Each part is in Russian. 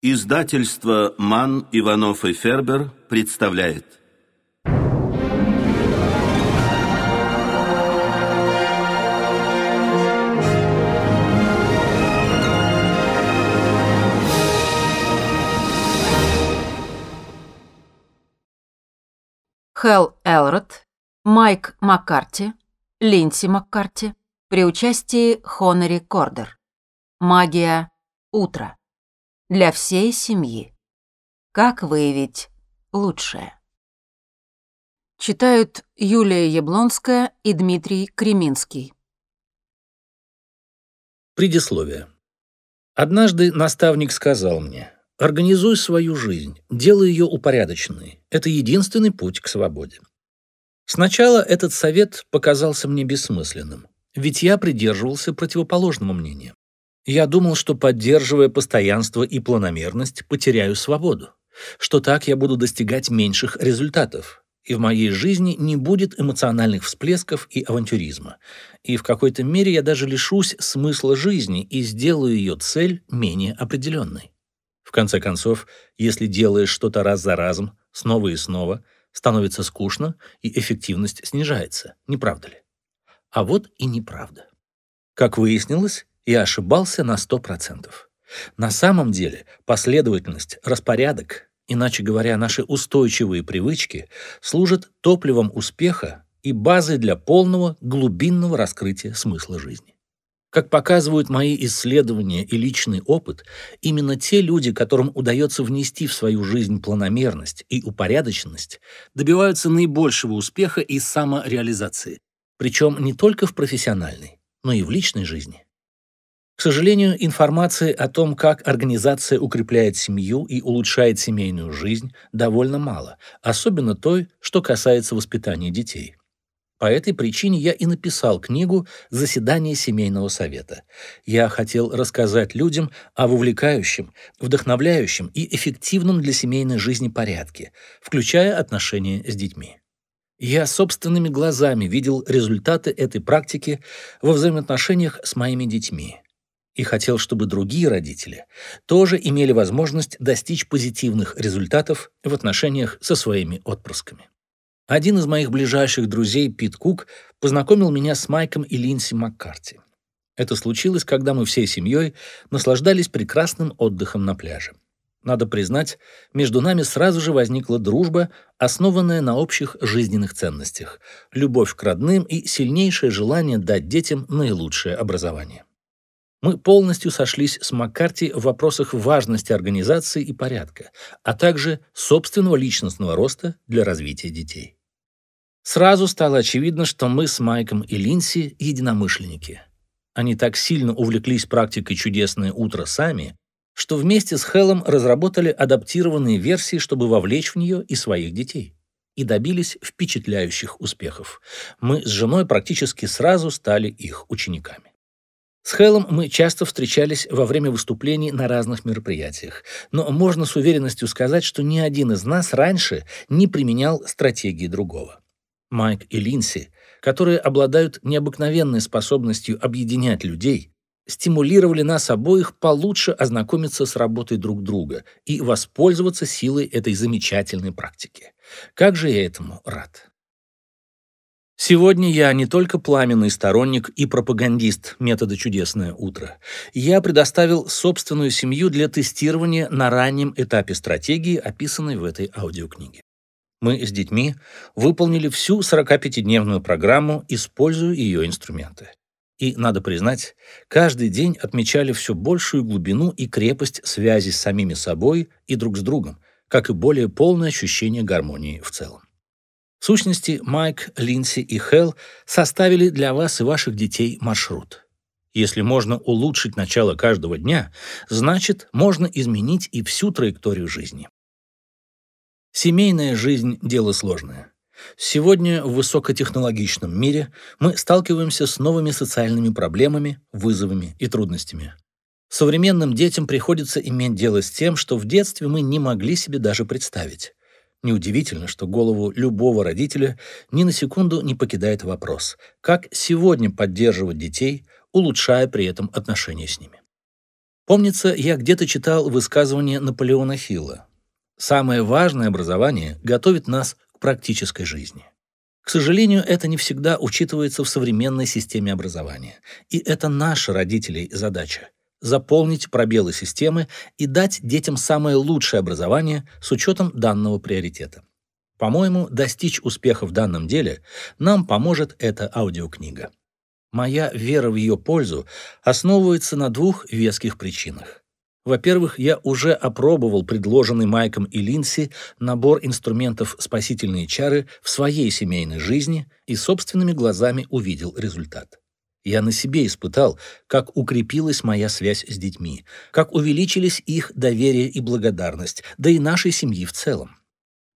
Издательство «Ман, Иванов и Фербер» представляет. Хелл Элрод, Майк Маккарти, Линси Маккарти при участии Хонори Кордер. Магия утра. Для всей семьи. Как выявить лучшее? Читают Юлия Яблонская и Дмитрий Креминский. Предисловие. Однажды наставник сказал мне, организуй свою жизнь, делай ее упорядоченной. Это единственный путь к свободе. Сначала этот совет показался мне бессмысленным, ведь я придерживался противоположного мнения. Я думал, что, поддерживая постоянство и планомерность, потеряю свободу, что так я буду достигать меньших результатов, и в моей жизни не будет эмоциональных всплесков и авантюризма. И в какой-то мере я даже лишусь смысла жизни и сделаю ее цель менее определенной. В конце концов, если делаешь что-то раз за разом, снова и снова, становится скучно, и эффективность снижается, не правда ли? А вот и неправда. Как выяснилось, я ошибался на 100%. На самом деле последовательность, распорядок, иначе говоря, наши устойчивые привычки, служат топливом успеха и базой для полного глубинного раскрытия смысла жизни. Как показывают мои исследования и личный опыт, именно те люди, которым удается внести в свою жизнь планомерность и упорядоченность, добиваются наибольшего успеха и самореализации, причем не только в профессиональной, но и в личной жизни. К сожалению, информации о том, как организация укрепляет семью и улучшает семейную жизнь, довольно мало, особенно той, что касается воспитания детей. По этой причине я и написал книгу «Заседание семейного совета». Я хотел рассказать людям о вовлекающем, вдохновляющем и эффективном для семейной жизни порядке, включая отношения с детьми. Я собственными глазами видел результаты этой практики во взаимоотношениях с моими детьми и хотел, чтобы другие родители тоже имели возможность достичь позитивных результатов в отношениях со своими отпрысками. Один из моих ближайших друзей, Пит Кук, познакомил меня с Майком и Линси Маккарти. Это случилось, когда мы всей семьей наслаждались прекрасным отдыхом на пляже. Надо признать, между нами сразу же возникла дружба, основанная на общих жизненных ценностях, любовь к родным и сильнейшее желание дать детям наилучшее образование. Мы полностью сошлись с Маккарти в вопросах важности организации и порядка, а также собственного личностного роста для развития детей. Сразу стало очевидно, что мы с Майком и Линси единомышленники. Они так сильно увлеклись практикой «Чудесное утро» сами, что вместе с Хеллом разработали адаптированные версии, чтобы вовлечь в нее и своих детей. И добились впечатляющих успехов. Мы с женой практически сразу стали их учениками. С Хеллом мы часто встречались во время выступлений на разных мероприятиях, но можно с уверенностью сказать, что ни один из нас раньше не применял стратегии другого. Майк и Линси, которые обладают необыкновенной способностью объединять людей, стимулировали нас обоих получше ознакомиться с работой друг друга и воспользоваться силой этой замечательной практики. Как же я этому рад! Сегодня я не только пламенный сторонник и пропагандист метода «Чудесное утро». Я предоставил собственную семью для тестирования на раннем этапе стратегии, описанной в этой аудиокниге. Мы с детьми выполнили всю 45-дневную программу, используя ее инструменты. И, надо признать, каждый день отмечали все большую глубину и крепость связи с самими собой и друг с другом, как и более полное ощущение гармонии в целом. В сущности, Майк, Линси и Хелл составили для вас и ваших детей маршрут. Если можно улучшить начало каждого дня, значит, можно изменить и всю траекторию жизни. Семейная жизнь – дело сложное. Сегодня в высокотехнологичном мире мы сталкиваемся с новыми социальными проблемами, вызовами и трудностями. Современным детям приходится иметь дело с тем, что в детстве мы не могли себе даже представить. Неудивительно, что голову любого родителя ни на секунду не покидает вопрос, как сегодня поддерживать детей, улучшая при этом отношения с ними. Помнится, я где-то читал высказывание Наполеона Хилла. Самое важное образование готовит нас к практической жизни. К сожалению, это не всегда учитывается в современной системе образования. И это наша, родителей, задача – заполнить пробелы системы и дать детям самое лучшее образование с учетом данного приоритета. По-моему, достичь успеха в данном деле нам поможет эта аудиокнига. Моя вера в ее пользу основывается на двух веских причинах. Во-первых, я уже опробовал предложенный Майком и Линси набор инструментов «Спасительные чары» в своей семейной жизни и собственными глазами увидел результат. Я на себе испытал, как укрепилась моя связь с детьми, как увеличились их доверие и благодарность, да и нашей семьи в целом.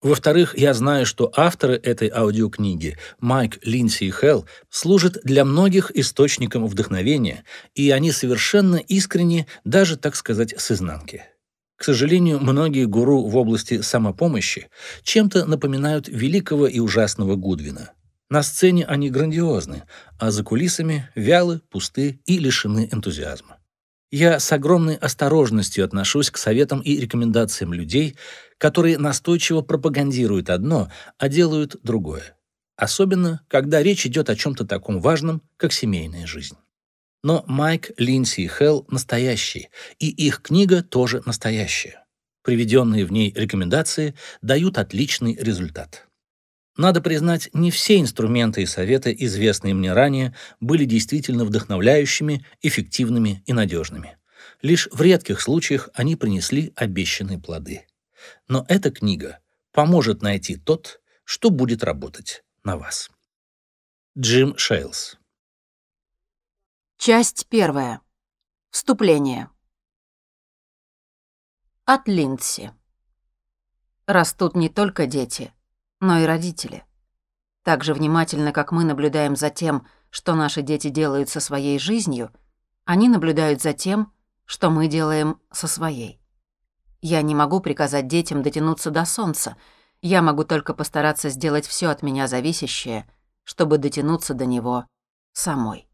Во-вторых, я знаю, что авторы этой аудиокниги, Майк, Линси и Хелл, служат для многих источником вдохновения, и они совершенно искренни, даже, так сказать, с изнанки. К сожалению, многие гуру в области самопомощи чем-то напоминают великого и ужасного Гудвина. На сцене они грандиозны, а за кулисами вялы, пусты и лишены энтузиазма. Я с огромной осторожностью отношусь к советам и рекомендациям людей, которые настойчиво пропагандируют одно, а делают другое. Особенно, когда речь идет о чем-то таком важном, как семейная жизнь. Но Майк, Линси и Хелл настоящие, и их книга тоже настоящая. Приведенные в ней рекомендации дают отличный результат. Надо признать, не все инструменты и советы, известные мне ранее, были действительно вдохновляющими, эффективными и надежными. Лишь в редких случаях они принесли обещанные плоды. Но эта книга поможет найти тот, что будет работать на вас. Джим Шейлс Часть первая. Вступление. От Линдси. Растут не только дети — но и родители. Так же внимательно, как мы наблюдаем за тем, что наши дети делают со своей жизнью, они наблюдают за тем, что мы делаем со своей. Я не могу приказать детям дотянуться до солнца, я могу только постараться сделать все от меня зависящее, чтобы дотянуться до него самой.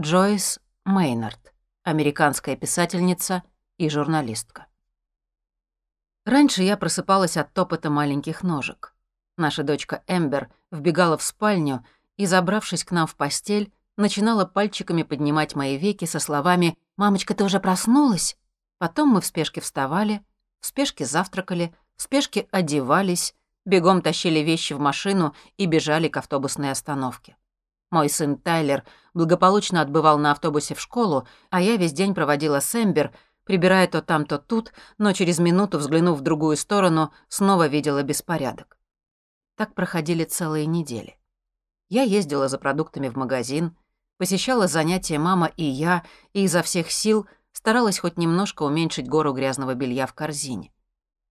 Джойс Мейнард, американская писательница и журналистка. Раньше я просыпалась от топота маленьких ножек. Наша дочка Эмбер вбегала в спальню и, забравшись к нам в постель, начинала пальчиками поднимать мои веки со словами «Мамочка, ты уже проснулась?» Потом мы в спешке вставали, в спешке завтракали, в спешке одевались, бегом тащили вещи в машину и бежали к автобусной остановке. Мой сын Тайлер благополучно отбывал на автобусе в школу, а я весь день проводила с Эмбер, прибирая то там, то тут, но через минуту, взглянув в другую сторону, снова видела беспорядок. Так проходили целые недели. Я ездила за продуктами в магазин, посещала занятия мама и я, и изо всех сил старалась хоть немножко уменьшить гору грязного белья в корзине.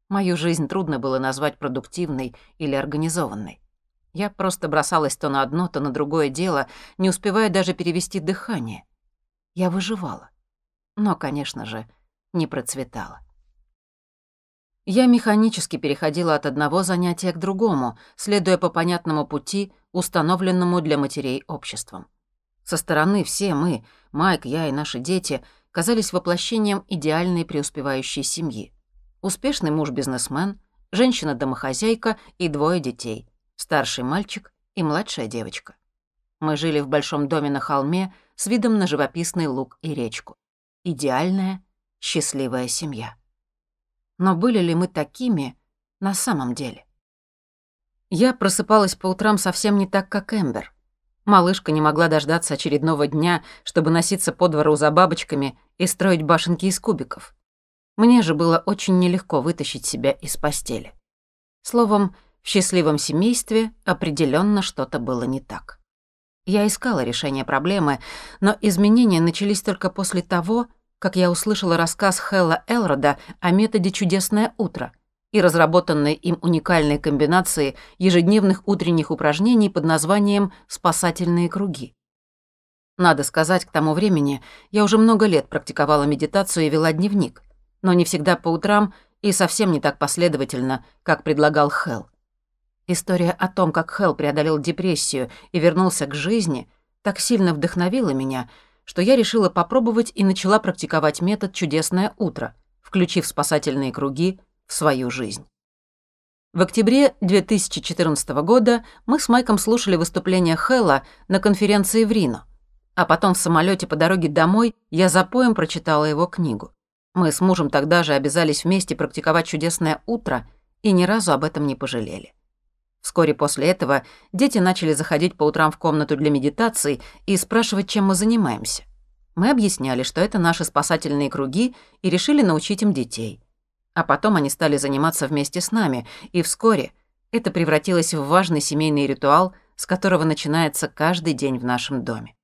Мою жизнь трудно было назвать продуктивной или организованной. Я просто бросалась то на одно, то на другое дело, не успевая даже перевести дыхание. Я выживала. Но, конечно же, не процветала. Я механически переходила от одного занятия к другому, следуя по понятному пути, установленному для матерей обществом. Со стороны все мы, Майк, я и наши дети, казались воплощением идеальной преуспевающей семьи. Успешный муж-бизнесмен, женщина-домохозяйка и двое детей, старший мальчик и младшая девочка. Мы жили в большом доме на холме с видом на живописный луг и речку. Идеальная, счастливая семья. Но были ли мы такими на самом деле? Я просыпалась по утрам совсем не так, как Эмбер. Малышка не могла дождаться очередного дня, чтобы носиться по двору за бабочками и строить башенки из кубиков. Мне же было очень нелегко вытащить себя из постели. Словом, в счастливом семействе определенно что-то было не так. Я искала решение проблемы, но изменения начались только после того, как я услышала рассказ Хелла Элрода о методе «Чудесное утро» и разработанной им уникальной комбинации ежедневных утренних упражнений под названием «Спасательные круги». Надо сказать, к тому времени я уже много лет практиковала медитацию и вела дневник, но не всегда по утрам и совсем не так последовательно, как предлагал Хелл. История о том, как Хелл преодолел депрессию и вернулся к жизни, так сильно вдохновила меня — что я решила попробовать и начала практиковать метод «Чудесное утро», включив спасательные круги в свою жизнь. В октябре 2014 года мы с Майком слушали выступление Хэлла на конференции в Рино, а потом в самолете по дороге домой я за поем прочитала его книгу. Мы с мужем тогда же обязались вместе практиковать чудесное утро и ни разу об этом не пожалели. Вскоре после этого дети начали заходить по утрам в комнату для медитации и спрашивать, чем мы занимаемся. Мы объясняли, что это наши спасательные круги, и решили научить им детей. А потом они стали заниматься вместе с нами, и вскоре это превратилось в важный семейный ритуал, с которого начинается каждый день в нашем доме.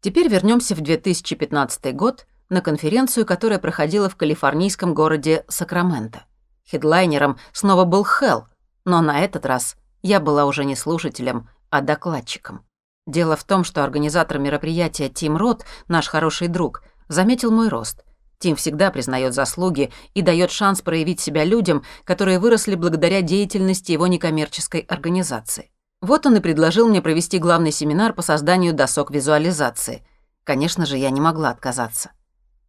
Теперь вернемся в 2015 год на конференцию, которая проходила в калифорнийском городе Сакраменто. Хедлайнером снова был Хелл, но на этот раз я была уже не слушателем, а докладчиком. Дело в том, что организатор мероприятия Тим Рот, наш хороший друг, заметил мой рост. Тим всегда признает заслуги и дает шанс проявить себя людям, которые выросли благодаря деятельности его некоммерческой организации. Вот он и предложил мне провести главный семинар по созданию досок визуализации. Конечно же, я не могла отказаться.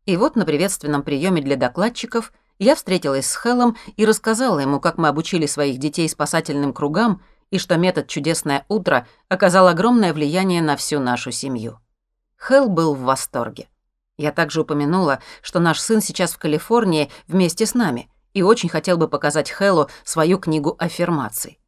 И вот на приветственном приеме для докладчиков я встретилась с Хеллом и рассказала ему, как мы обучили своих детей спасательным кругам и что метод «Чудесное утро» оказал огромное влияние на всю нашу семью. Хелл был в восторге. Я также упомянула, что наш сын сейчас в Калифорнии вместе с нами и очень хотел бы показать Хеллу свою книгу аффирмаций.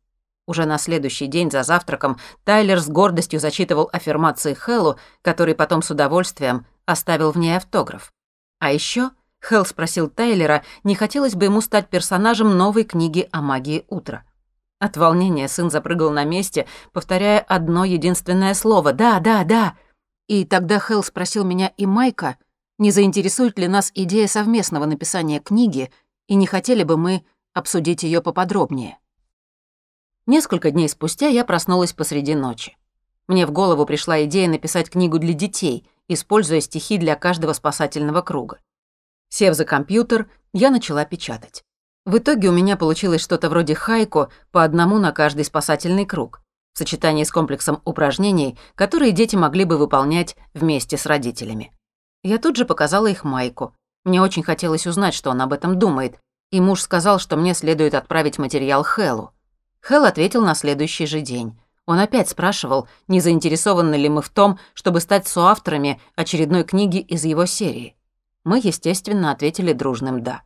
Уже на следующий день за завтраком Тайлер с гордостью зачитывал аффирмации Хеллу, который потом с удовольствием оставил в ней автограф. А еще Хелл спросил Тайлера, не хотелось бы ему стать персонажем новой книги о магии утра. От волнения сын запрыгал на месте, повторяя одно единственное слово «да, да, да». И тогда Хелл спросил меня и Майка, не заинтересует ли нас идея совместного написания книги, и не хотели бы мы обсудить ее поподробнее. Несколько дней спустя я проснулась посреди ночи. Мне в голову пришла идея написать книгу для детей, используя стихи для каждого спасательного круга. Сев за компьютер, я начала печатать. В итоге у меня получилось что-то вроде хайку по одному на каждый спасательный круг, в сочетании с комплексом упражнений, которые дети могли бы выполнять вместе с родителями. Я тут же показала их Майку. Мне очень хотелось узнать, что он об этом думает, и муж сказал, что мне следует отправить материал Хэллу. Хэл ответил на следующий же день. Он опять спрашивал, не заинтересованы ли мы в том, чтобы стать соавторами очередной книги из его серии. Мы, естественно, ответили дружным «да».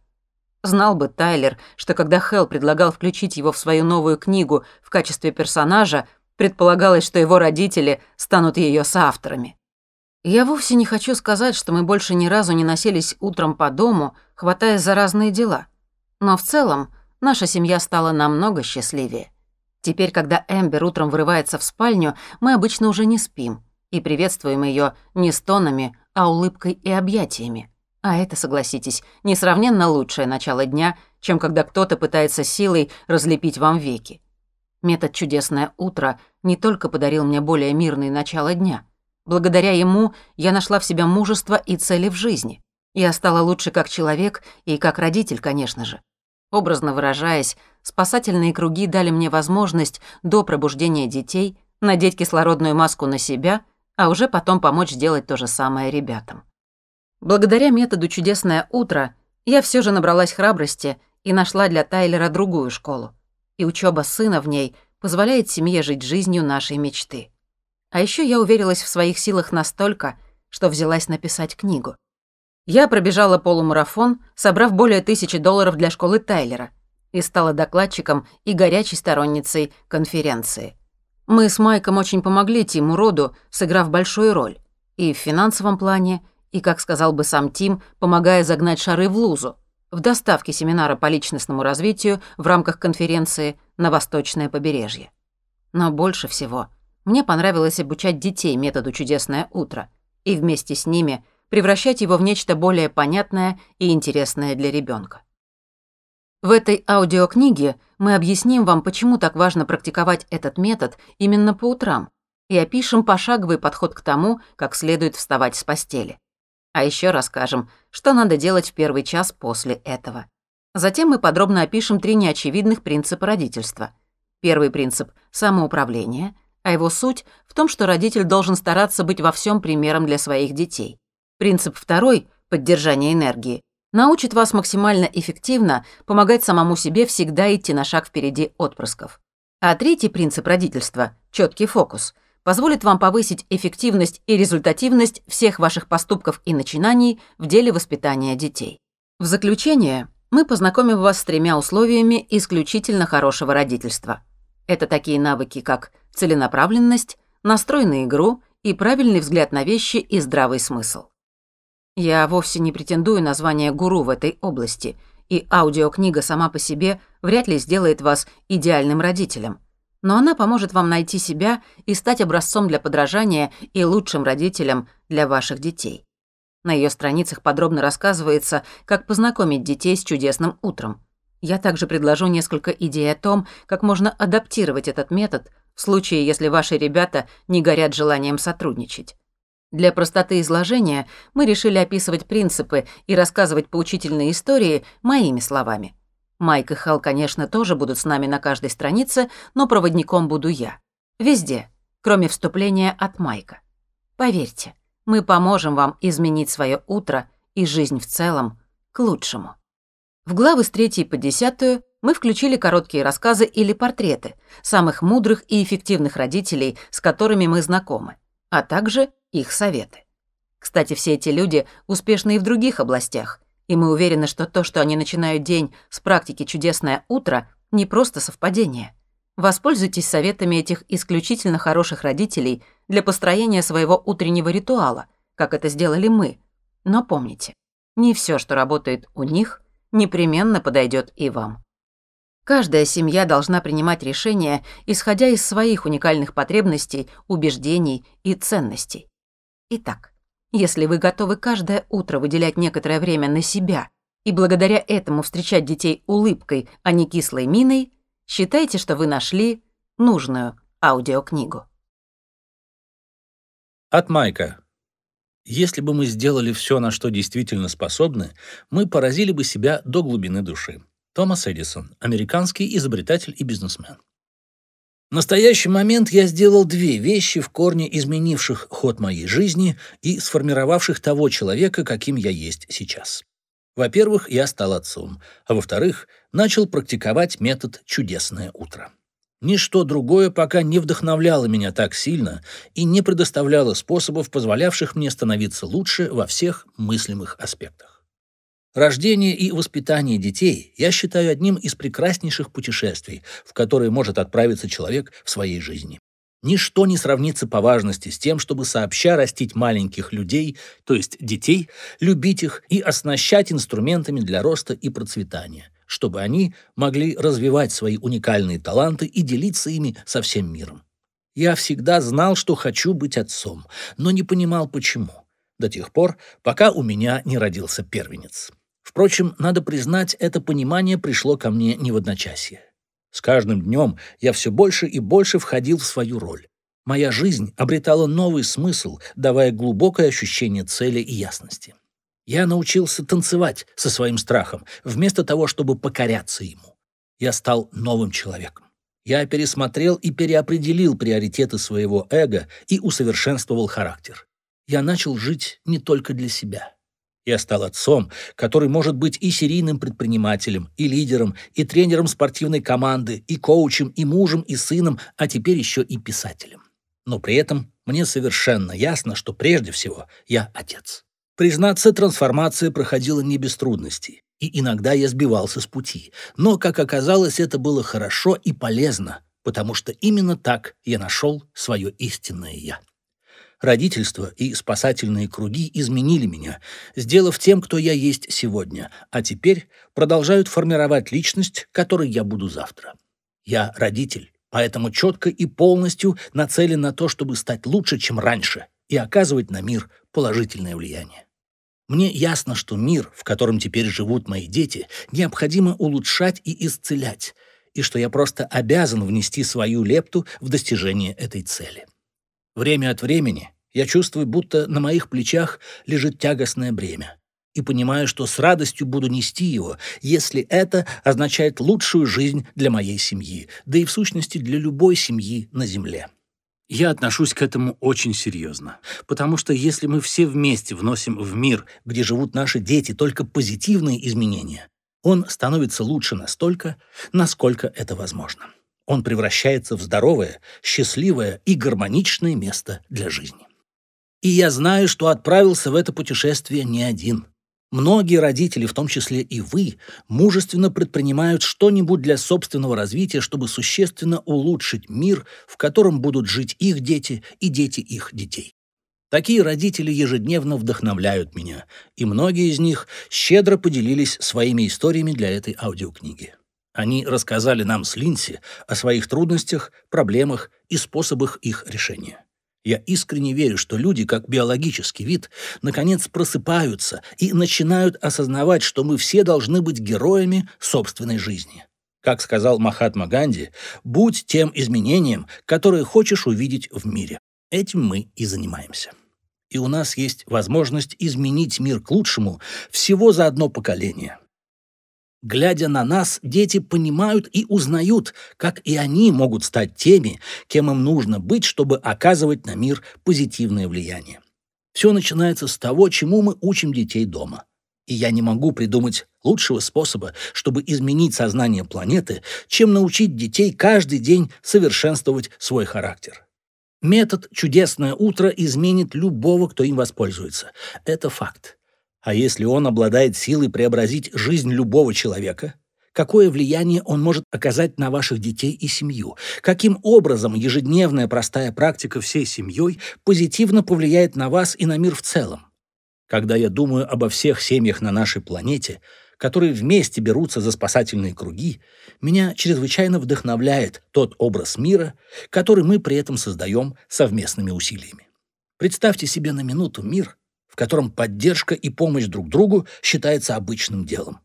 Знал бы Тайлер, что когда Хелл предлагал включить его в свою новую книгу в качестве персонажа, предполагалось, что его родители станут ее соавторами. Я вовсе не хочу сказать, что мы больше ни разу не носились утром по дому, хватаясь за разные дела. Но в целом наша семья стала намного счастливее. Теперь, когда Эмбер утром вырывается в спальню, мы обычно уже не спим и приветствуем ее не стонами, а улыбкой и объятиями. А это, согласитесь, несравненно лучшее начало дня, чем когда кто-то пытается силой разлепить вам веки. Метод «Чудесное утро» не только подарил мне более мирное начало дня. Благодаря ему я нашла в себя мужество и цели в жизни. Я стала лучше как человек и как родитель, конечно же. Образно выражаясь, Спасательные круги дали мне возможность до пробуждения детей надеть кислородную маску на себя, а уже потом помочь сделать то же самое ребятам. Благодаря методу «Чудесное утро» я все же набралась храбрости и нашла для Тайлера другую школу. И учеба сына в ней позволяет семье жить жизнью нашей мечты. А еще я уверилась в своих силах настолько, что взялась написать книгу. Я пробежала полумарафон, собрав более тысячи долларов для школы Тайлера, и стала докладчиком и горячей сторонницей конференции. Мы с Майком очень помогли Тиму Роду, сыграв большую роль. И в финансовом плане, и, как сказал бы сам Тим, помогая загнать шары в лузу, в доставке семинара по личностному развитию в рамках конференции на Восточное побережье. Но больше всего мне понравилось обучать детей методу «Чудесное утро» и вместе с ними превращать его в нечто более понятное и интересное для ребенка. В этой аудиокниге мы объясним вам, почему так важно практиковать этот метод именно по утрам, и опишем пошаговый подход к тому, как следует вставать с постели. А еще расскажем, что надо делать в первый час после этого. Затем мы подробно опишем три неочевидных принципа родительства. Первый принцип — самоуправление, а его суть в том, что родитель должен стараться быть во всем примером для своих детей. Принцип второй — поддержание энергии — научит вас максимально эффективно помогать самому себе всегда идти на шаг впереди отпрысков. А третий принцип родительства — четкий фокус — позволит вам повысить эффективность и результативность всех ваших поступков и начинаний в деле воспитания детей. В заключение мы познакомим вас с тремя условиями исключительно хорошего родительства. Это такие навыки, как целенаправленность, настрой на игру и правильный взгляд на вещи и здравый смысл. Я вовсе не претендую на звание гуру в этой области, и аудиокнига сама по себе вряд ли сделает вас идеальным родителем – но она поможет вам найти себя и стать образцом для подражания и лучшим родителем для ваших детей. На ее страницах подробно рассказывается, как познакомить детей с чудесным утром. Я также предложу несколько идей о том, как можно адаптировать этот метод в случае, если ваши ребята не горят желанием сотрудничать. Для простоты изложения мы решили описывать принципы и рассказывать поучительные истории моими словами. Майк и Хал, конечно, тоже будут с нами на каждой странице, но проводником буду я. Везде, кроме вступления от Майка. Поверьте, мы поможем вам изменить свое утро и жизнь в целом к лучшему. В главы с 3 по 10 мы включили короткие рассказы или портреты самых мудрых и эффективных родителей, с которыми мы знакомы, а также их советы. Кстати, все эти люди успешны и в других областях – и мы уверены, что то, что они начинают день с практики «Чудесное утро», не просто совпадение. Воспользуйтесь советами этих исключительно хороших родителей для построения своего утреннего ритуала, как это сделали мы. Но помните, не все, что работает у них, непременно подойдет и вам. Каждая семья должна принимать решения, исходя из своих уникальных потребностей, убеждений и ценностей. Итак, если вы готовы каждое утро выделять некоторое время на себя и благодаря этому встречать детей улыбкой, а не кислой миной, считайте, что вы нашли нужную аудиокнигу. От Майка. Если бы мы сделали все, на что действительно способны, мы поразили бы себя до глубины души. Томас Эдисон, американский изобретатель и бизнесмен. В настоящий момент я сделал две вещи, в корне изменивших ход моей жизни и сформировавших того человека, каким я есть сейчас. Во-первых, я стал отцом, а во-вторых, начал практиковать метод «чудесное утро». Ничто другое пока не вдохновляло меня так сильно и не предоставляло способов, позволявших мне становиться лучше во всех мыслимых аспектах. Рождение и воспитание детей я считаю одним из прекраснейших путешествий, в которые может отправиться человек в своей жизни. Ничто не сравнится по важности с тем, чтобы сообща растить маленьких людей, то есть детей, любить их и оснащать инструментами для роста и процветания, чтобы они могли развивать свои уникальные таланты и делиться ими со всем миром. Я всегда знал, что хочу быть отцом, но не понимал почему, до тех пор, пока у меня не родился первенец. Впрочем, надо признать, это понимание пришло ко мне не в одночасье. С каждым днем я все больше и больше входил в свою роль. Моя жизнь обретала новый смысл, давая глубокое ощущение цели и ясности. Я научился танцевать со своим страхом, вместо того, чтобы покоряться ему. Я стал новым человеком. Я пересмотрел и переопределил приоритеты своего эго и усовершенствовал характер. Я начал жить не только для себя. Я стал отцом, который может быть и серийным предпринимателем, и лидером, и тренером спортивной команды, и коучем, и мужем, и сыном, а теперь еще и писателем. Но при этом мне совершенно ясно, что прежде всего я отец. Признаться, трансформация проходила не без трудностей, и иногда я сбивался с пути. Но, как оказалось, это было хорошо и полезно, потому что именно так я нашел свое истинное «я». Родительство и спасательные круги изменили меня, сделав тем, кто я есть сегодня, а теперь продолжают формировать личность, которой я буду завтра. Я родитель, поэтому четко и полностью нацелен на то, чтобы стать лучше, чем раньше, и оказывать на мир положительное влияние. Мне ясно, что мир, в котором теперь живут мои дети, необходимо улучшать и исцелять, и что я просто обязан внести свою лепту в достижение этой цели. Время от времени я чувствую, будто на моих плечах лежит тягостное бремя, и понимаю, что с радостью буду нести его, если это означает лучшую жизнь для моей семьи, да и в сущности для любой семьи на земле. Я отношусь к этому очень серьезно, потому что если мы все вместе вносим в мир, где живут наши дети, только позитивные изменения, он становится лучше настолько, насколько это возможно. Он превращается в здоровое, счастливое и гармоничное место для жизни. И я знаю, что отправился в это путешествие не один. Многие родители, в том числе и вы, мужественно предпринимают что-нибудь для собственного развития, чтобы существенно улучшить мир, в котором будут жить их дети и дети их детей. Такие родители ежедневно вдохновляют меня, и многие из них щедро поделились своими историями для этой аудиокниги. Они рассказали нам с Линси о своих трудностях, проблемах и способах их решения. Я искренне верю, что люди, как биологический вид, наконец просыпаются и начинают осознавать, что мы все должны быть героями собственной жизни. Как сказал Махатма Ганди, будь тем изменением, которое хочешь увидеть в мире. Этим мы и занимаемся. И у нас есть возможность изменить мир к лучшему всего за одно поколение – Глядя на нас, дети понимают и узнают, как и они могут стать теми, кем им нужно быть, чтобы оказывать на мир позитивное влияние. Все начинается с того, чему мы учим детей дома. И я не могу придумать лучшего способа, чтобы изменить сознание планеты, чем научить детей каждый день совершенствовать свой характер. Метод «Чудесное утро» изменит любого, кто им воспользуется. Это факт. А если он обладает силой преобразить жизнь любого человека, какое влияние он может оказать на ваших детей и семью? Каким образом ежедневная простая практика всей семьей позитивно повлияет на вас и на мир в целом? Когда я думаю обо всех семьях на нашей планете, которые вместе берутся за спасательные круги, меня чрезвычайно вдохновляет тот образ мира, который мы при этом создаем совместными усилиями. Представьте себе на минуту мир, котором поддержка и помощь друг другу считается обычным делом.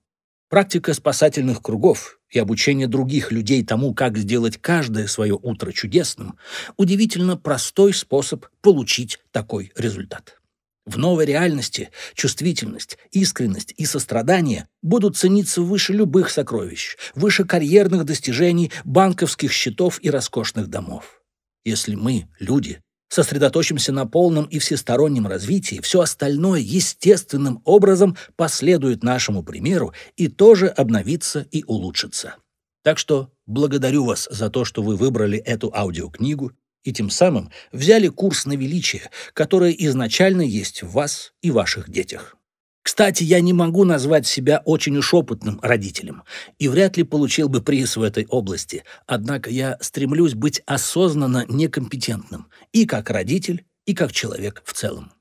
Практика спасательных кругов и обучение других людей тому, как сделать каждое свое утро чудесным, удивительно простой способ получить такой результат. В новой реальности чувствительность, искренность и сострадание будут цениться выше любых сокровищ, выше карьерных достижений, банковских счетов и роскошных домов. Если мы, люди, сосредоточимся на полном и всестороннем развитии, все остальное естественным образом последует нашему примеру и тоже обновится и улучшится. Так что благодарю вас за то, что вы выбрали эту аудиокнигу и тем самым взяли курс на величие, которое изначально есть в вас и ваших детях. Кстати, я не могу назвать себя очень уж опытным родителем и вряд ли получил бы приз в этой области, однако я стремлюсь быть осознанно некомпетентным и как родитель, и как человек в целом.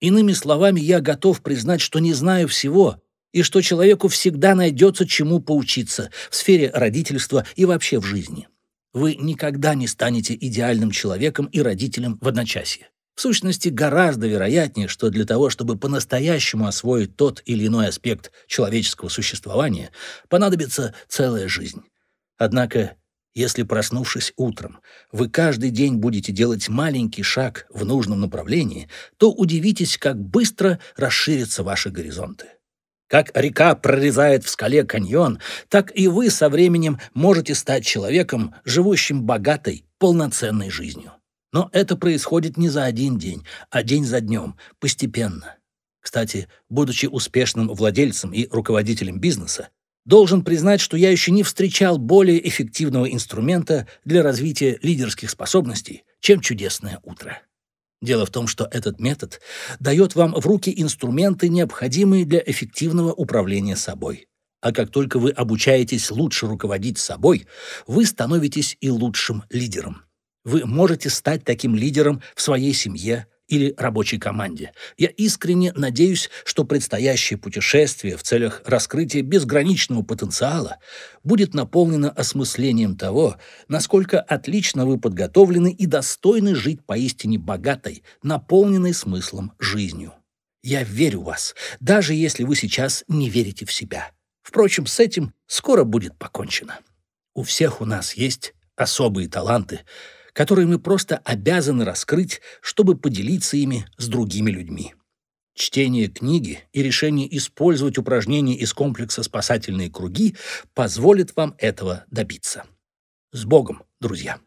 Иными словами, я готов признать, что не знаю всего, и что человеку всегда найдется чему поучиться в сфере родительства и вообще в жизни. Вы никогда не станете идеальным человеком и родителем в одночасье. В сущности, гораздо вероятнее, что для того, чтобы по-настоящему освоить тот или иной аспект человеческого существования, понадобится целая жизнь. Однако, если, проснувшись утром, вы каждый день будете делать маленький шаг в нужном направлении, то удивитесь, как быстро расширятся ваши горизонты. Как река прорезает в скале каньон, так и вы со временем можете стать человеком, живущим богатой, полноценной жизнью. Но это происходит не за один день, а день за днем, постепенно. Кстати, будучи успешным владельцем и руководителем бизнеса, должен признать, что я еще не встречал более эффективного инструмента для развития лидерских способностей, чем чудесное утро. Дело в том, что этот метод дает вам в руки инструменты, необходимые для эффективного управления собой. А как только вы обучаетесь лучше руководить собой, вы становитесь и лучшим лидером. Вы можете стать таким лидером в своей семье или рабочей команде. Я искренне надеюсь, что предстоящее путешествие в целях раскрытия безграничного потенциала будет наполнено осмыслением того, насколько отлично вы подготовлены и достойны жить поистине богатой, наполненной смыслом жизнью. Я верю в вас, даже если вы сейчас не верите в себя. Впрочем, с этим скоро будет покончено. У всех у нас есть особые таланты — которые мы просто обязаны раскрыть, чтобы поделиться ими с другими людьми. Чтение книги и решение использовать упражнения из комплекса «Спасательные круги» позволит вам этого добиться. С Богом, друзья!